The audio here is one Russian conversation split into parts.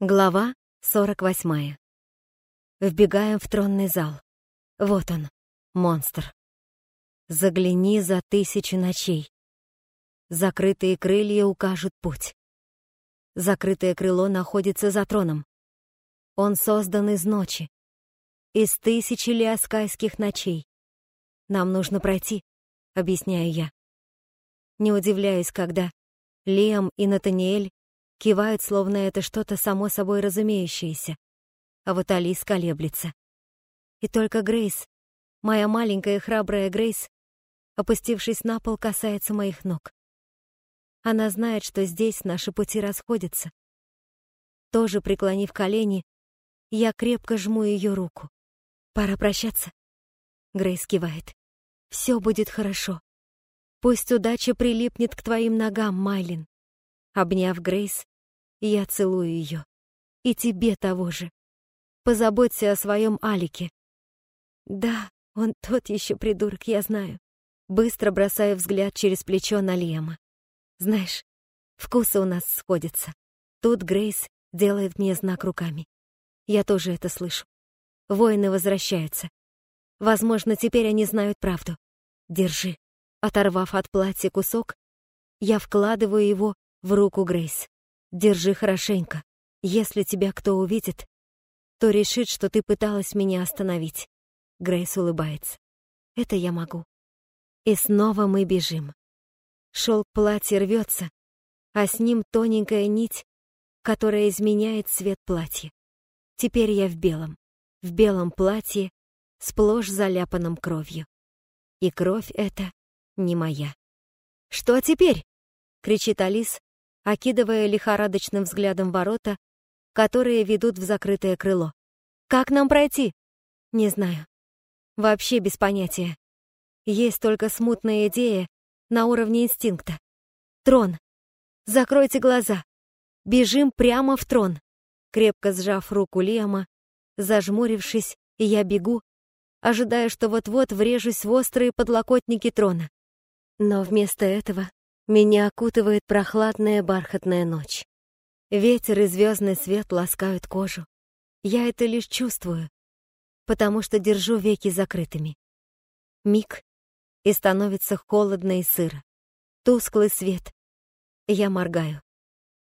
Глава 48. Вбегаем в тронный зал. Вот он, монстр. Загляни за тысячи ночей. Закрытые крылья укажут путь. Закрытое крыло находится за троном. Он создан из ночи, из тысячи лиаскайских ночей. Нам нужно пройти, объясняю я. Не удивляюсь, когда Лиам и Натаниэль кивают, словно это что-то само собой разумеющееся. А вот Алис колеблется. И только Грейс, моя маленькая храбрая Грейс, опустившись на пол, касается моих ног. Она знает, что здесь наши пути расходятся. Тоже преклонив колени, я крепко жму ее руку. «Пора прощаться?» Грейс кивает. «Все будет хорошо. Пусть удача прилипнет к твоим ногам, Майлин». Обняв Грейс, я целую ее. И тебе того же. Позаботься о своем Алике. Да, он тот еще придурок, я знаю. Быстро бросаю взгляд через плечо на Лема. Знаешь, вкусы у нас сходятся. Тут Грейс делает мне знак руками. Я тоже это слышу. Воины возвращаются. Возможно, теперь они знают правду. Держи. Оторвав от платья кусок, я вкладываю его в руку Грейс. Держи хорошенько. Если тебя кто увидит, то решит, что ты пыталась меня остановить. Грейс улыбается. Это я могу. И снова мы бежим. Шелк платья рвется, а с ним тоненькая нить, которая изменяет цвет платья. Теперь я в белом, в белом платье, сплошь заляпанном кровью. И кровь эта не моя. «Что теперь?» — кричит Алис, окидывая лихорадочным взглядом ворота, которые ведут в закрытое крыло. «Как нам пройти?» «Не знаю. Вообще без понятия. Есть только смутная идея на уровне инстинкта. Трон. Закройте глаза. Бежим прямо в трон». Крепко сжав руку Лиама, зажмурившись, я бегу, ожидая, что вот-вот врежусь в острые подлокотники трона. Но вместо этого меня окутывает прохладная бархатная ночь. Ветер и звездный свет ласкают кожу. Я это лишь чувствую, потому что держу веки закрытыми. Миг, и становится холодно и сыро. Тусклый свет. Я моргаю.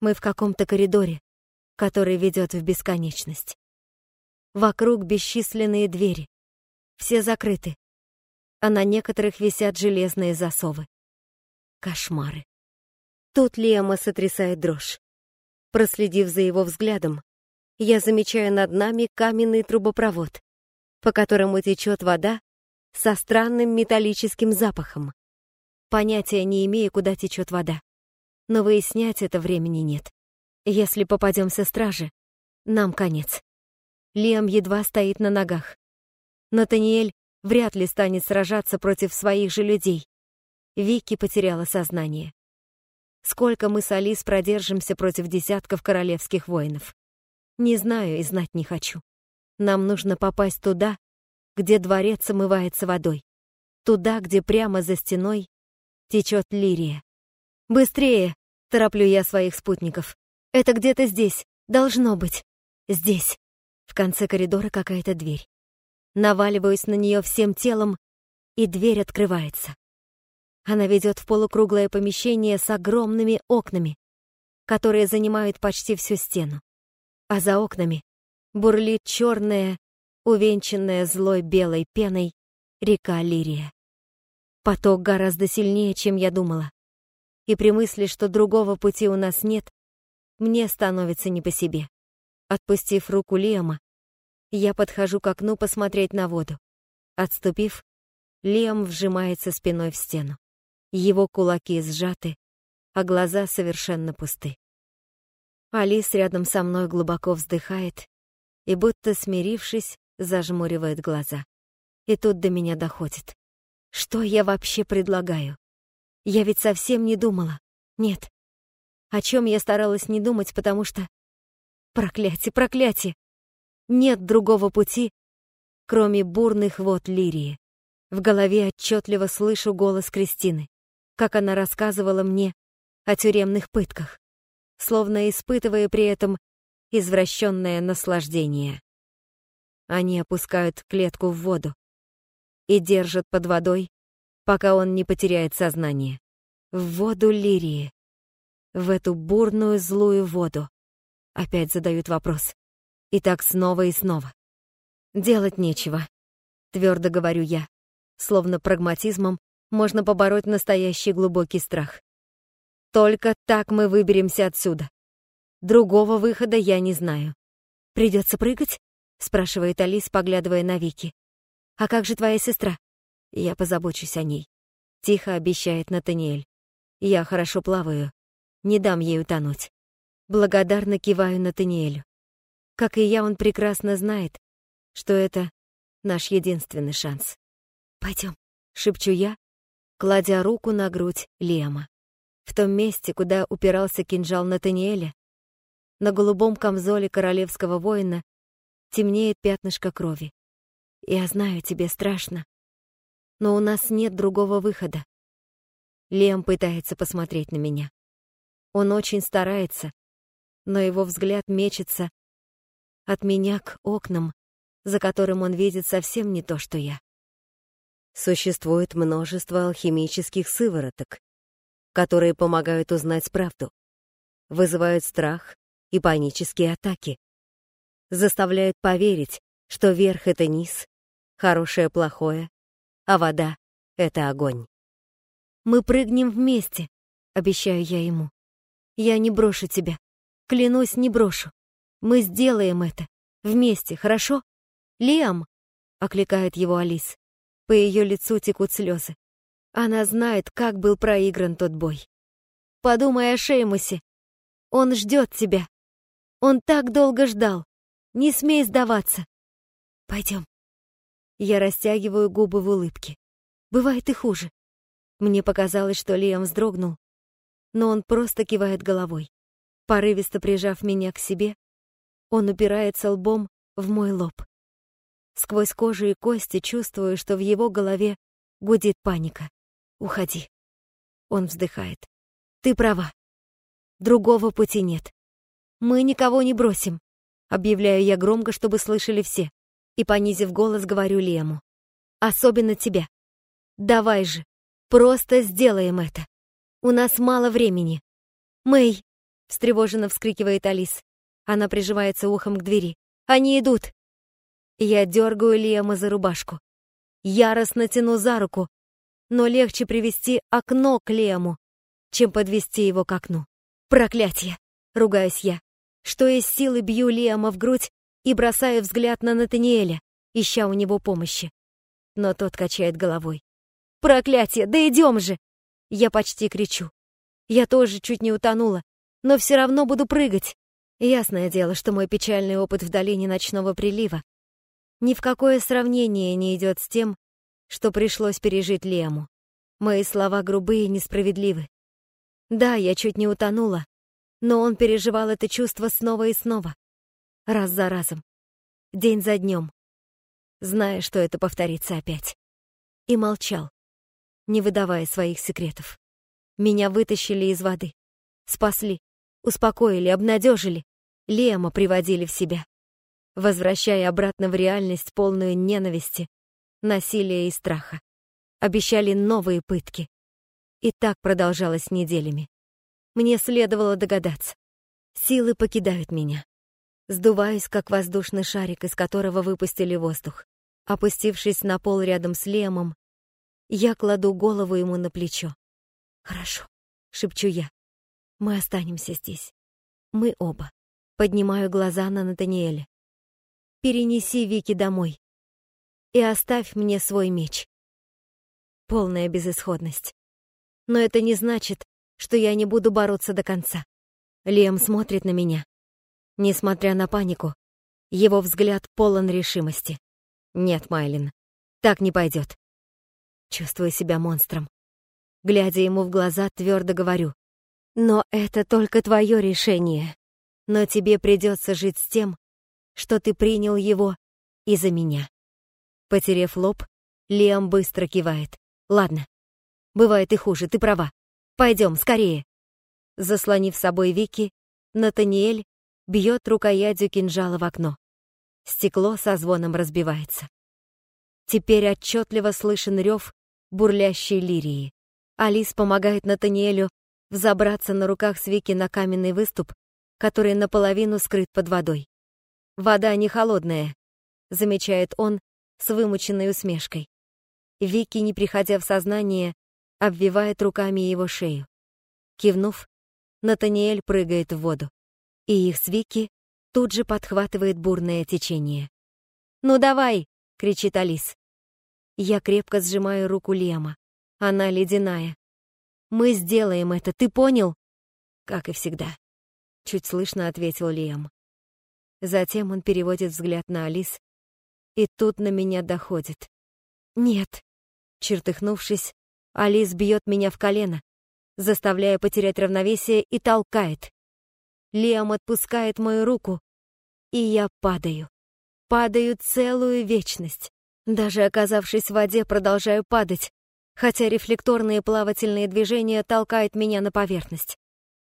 Мы в каком-то коридоре, который ведет в бесконечность. Вокруг бесчисленные двери. Все закрыты, а на некоторых висят железные засовы. Кошмары. Тут Лиама сотрясает дрожь. Проследив за его взглядом, я замечаю над нами каменный трубопровод, по которому течет вода со странным металлическим запахом. Понятия не имею, куда течет вода, но выяснять это времени нет. Если попадемся страже, нам конец. Лиам едва стоит на ногах. Натаниэль вряд ли станет сражаться против своих же людей. Вики потеряла сознание. Сколько мы с Алис продержимся против десятков королевских воинов? Не знаю и знать не хочу. Нам нужно попасть туда, где дворец омывается водой. Туда, где прямо за стеной течет лирия. «Быстрее!» — тороплю я своих спутников. «Это где-то здесь. Должно быть. Здесь». В конце коридора какая-то дверь. Наваливаюсь на нее всем телом, и дверь открывается. Она ведет в полукруглое помещение с огромными окнами, которые занимают почти всю стену. А за окнами бурлит черная, увенчанная злой белой пеной река Лирия. Поток гораздо сильнее, чем я думала. И при мысли, что другого пути у нас нет, мне становится не по себе. Отпустив руку Лиама, я подхожу к окну посмотреть на воду. Отступив, Лиам вжимается спиной в стену. Его кулаки сжаты, а глаза совершенно пусты. Алис рядом со мной глубоко вздыхает и, будто смирившись, зажмуривает глаза. И тут до меня доходит. Что я вообще предлагаю? Я ведь совсем не думала. Нет. О чем я старалась не думать, потому что... Проклятие, проклятие! Нет другого пути, кроме бурных вод лирии. В голове отчетливо слышу голос Кристины как она рассказывала мне о тюремных пытках, словно испытывая при этом извращенное наслаждение. Они опускают клетку в воду и держат под водой, пока он не потеряет сознание. В воду лирии. В эту бурную злую воду. Опять задают вопрос. И так снова и снова. Делать нечего, твердо говорю я. Словно прагматизмом можно побороть настоящий глубокий страх. Только так мы выберемся отсюда. Другого выхода я не знаю. Придется прыгать? спрашивает Алис, поглядывая на Вики. А как же твоя сестра? Я позабочусь о ней. Тихо обещает Натаниэль. Я хорошо плаваю. Не дам ей утонуть. Благодарно киваю Натаниэлю. Как и я, он прекрасно знает, что это наш единственный шанс. Пойдем, шепчу я, кладя руку на грудь Лема. В том месте, куда упирался кинжал Натаниэля, на голубом камзоле королевского воина темнеет пятнышко крови. Я знаю, тебе страшно, но у нас нет другого выхода. Лем пытается посмотреть на меня. Он очень старается, но его взгляд мечется от меня к окнам, за которым он видит совсем не то, что я. Существует множество алхимических сывороток, которые помогают узнать правду, вызывают страх и панические атаки, заставляют поверить, что верх — это низ, хорошее — плохое, а вода — это огонь. «Мы прыгнем вместе», — обещаю я ему. «Я не брошу тебя. Клянусь, не брошу. Мы сделаем это. Вместе, хорошо?» «Лиам!» — окликает его Алис. По ее лицу текут слезы. Она знает, как был проигран тот бой. Подумай о Шеймусе. Он ждет тебя. Он так долго ждал. Не смей сдаваться. Пойдем. Я растягиваю губы в улыбке. Бывает и хуже. Мне показалось, что Лиам вздрогнул, но он просто кивает головой. Порывисто прижав меня к себе, он упирается лбом в мой лоб. Сквозь кожу и кости чувствую, что в его голове гудит паника. «Уходи». Он вздыхает. «Ты права. Другого пути нет. Мы никого не бросим», — объявляю я громко, чтобы слышали все. И, понизив голос, говорю Лему. «Особенно тебя. Давай же, просто сделаем это. У нас мало времени». «Мэй!» — встревоженно вскрикивает Алис. Она прижимается ухом к двери. «Они идут!» Я дергаю Лиама за рубашку. Яростно тяну за руку, но легче привести окно к Лему, чем подвести его к окну. Проклятие! Ругаюсь я. Что из силы бью Лиама в грудь и бросаю взгляд на Натаниэля, ища у него помощи. Но тот качает головой. «Проклятие! Да идем же!» Я почти кричу. Я тоже чуть не утонула, но все равно буду прыгать. Ясное дело, что мой печальный опыт в долине ночного прилива ни в какое сравнение не идет с тем, что пришлось пережить Лему. Мои слова грубые и несправедливы. Да, я чуть не утонула, но он переживал это чувство снова и снова, раз за разом, день за днем, зная, что это повторится опять. И молчал, не выдавая своих секретов. Меня вытащили из воды, спасли, успокоили, обнадежили, Лема приводили в себя возвращая обратно в реальность полную ненависти, насилия и страха. Обещали новые пытки. И так продолжалось неделями. Мне следовало догадаться. Силы покидают меня. Сдуваюсь, как воздушный шарик, из которого выпустили воздух. Опустившись на пол рядом с Лемом, я кладу голову ему на плечо. «Хорошо», — шепчу я. «Мы останемся здесь. Мы оба». Поднимаю глаза на Натаниэля перенеси Вики домой и оставь мне свой меч. Полная безысходность. Но это не значит, что я не буду бороться до конца. Лем смотрит на меня. Несмотря на панику, его взгляд полон решимости. Нет, Майлин, так не пойдет. Чувствую себя монстром. Глядя ему в глаза, твердо говорю. Но это только твое решение. Но тебе придется жить с тем, что ты принял его из-за меня. Потерев лоб, Лиам быстро кивает. Ладно, бывает и хуже, ты права. Пойдем, скорее. Заслонив собой Вики, Натаниэль бьет рукоятью кинжала в окно. Стекло со звоном разбивается. Теперь отчетливо слышен рев бурлящей лирии. Алис помогает Натаниэлю взобраться на руках Свики на каменный выступ, который наполовину скрыт под водой. «Вода не холодная», — замечает он с вымученной усмешкой. Вики, не приходя в сознание, обвивает руками его шею. Кивнув, Натаниэль прыгает в воду, и их с Вики тут же подхватывает бурное течение. «Ну давай!» — кричит Алис. Я крепко сжимаю руку Лема. Она ледяная. «Мы сделаем это, ты понял?» «Как и всегда», — чуть слышно ответил Лем. Затем он переводит взгляд на Алис, и тут на меня доходит. «Нет». Чертыхнувшись, Алис бьет меня в колено, заставляя потерять равновесие и толкает. Лиам отпускает мою руку, и я падаю. Падаю целую вечность. Даже оказавшись в воде, продолжаю падать, хотя рефлекторные плавательные движения толкают меня на поверхность.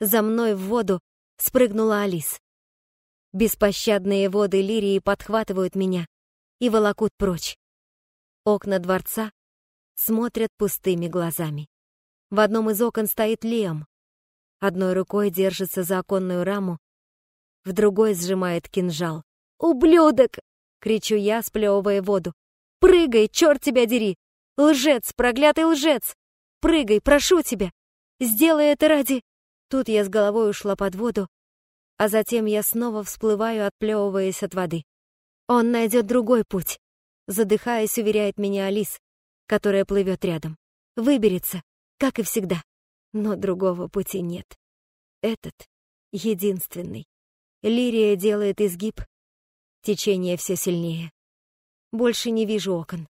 За мной в воду спрыгнула Алис. Беспощадные воды лирии подхватывают меня и волокут прочь. Окна дворца смотрят пустыми глазами. В одном из окон стоит Лем. Одной рукой держится за оконную раму, в другой сжимает кинжал. «Ублюдок!» — кричу я, сплевывая воду. «Прыгай, черт тебя дери! Лжец, проклятый лжец! Прыгай, прошу тебя! Сделай это ради...» Тут я с головой ушла под воду, а затем я снова всплываю, отплевываясь от воды. Он найдет другой путь. Задыхаясь, уверяет меня Алис, которая плывет рядом. Выберется, как и всегда. Но другого пути нет. Этот единственный. Лирия делает изгиб. Течение все сильнее. Больше не вижу окон.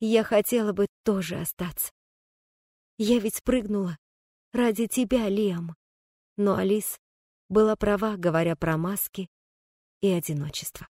Я хотела бы тоже остаться. Я ведь спрыгнула ради тебя, Лиам. Но Алис была права, говоря про маски и одиночество.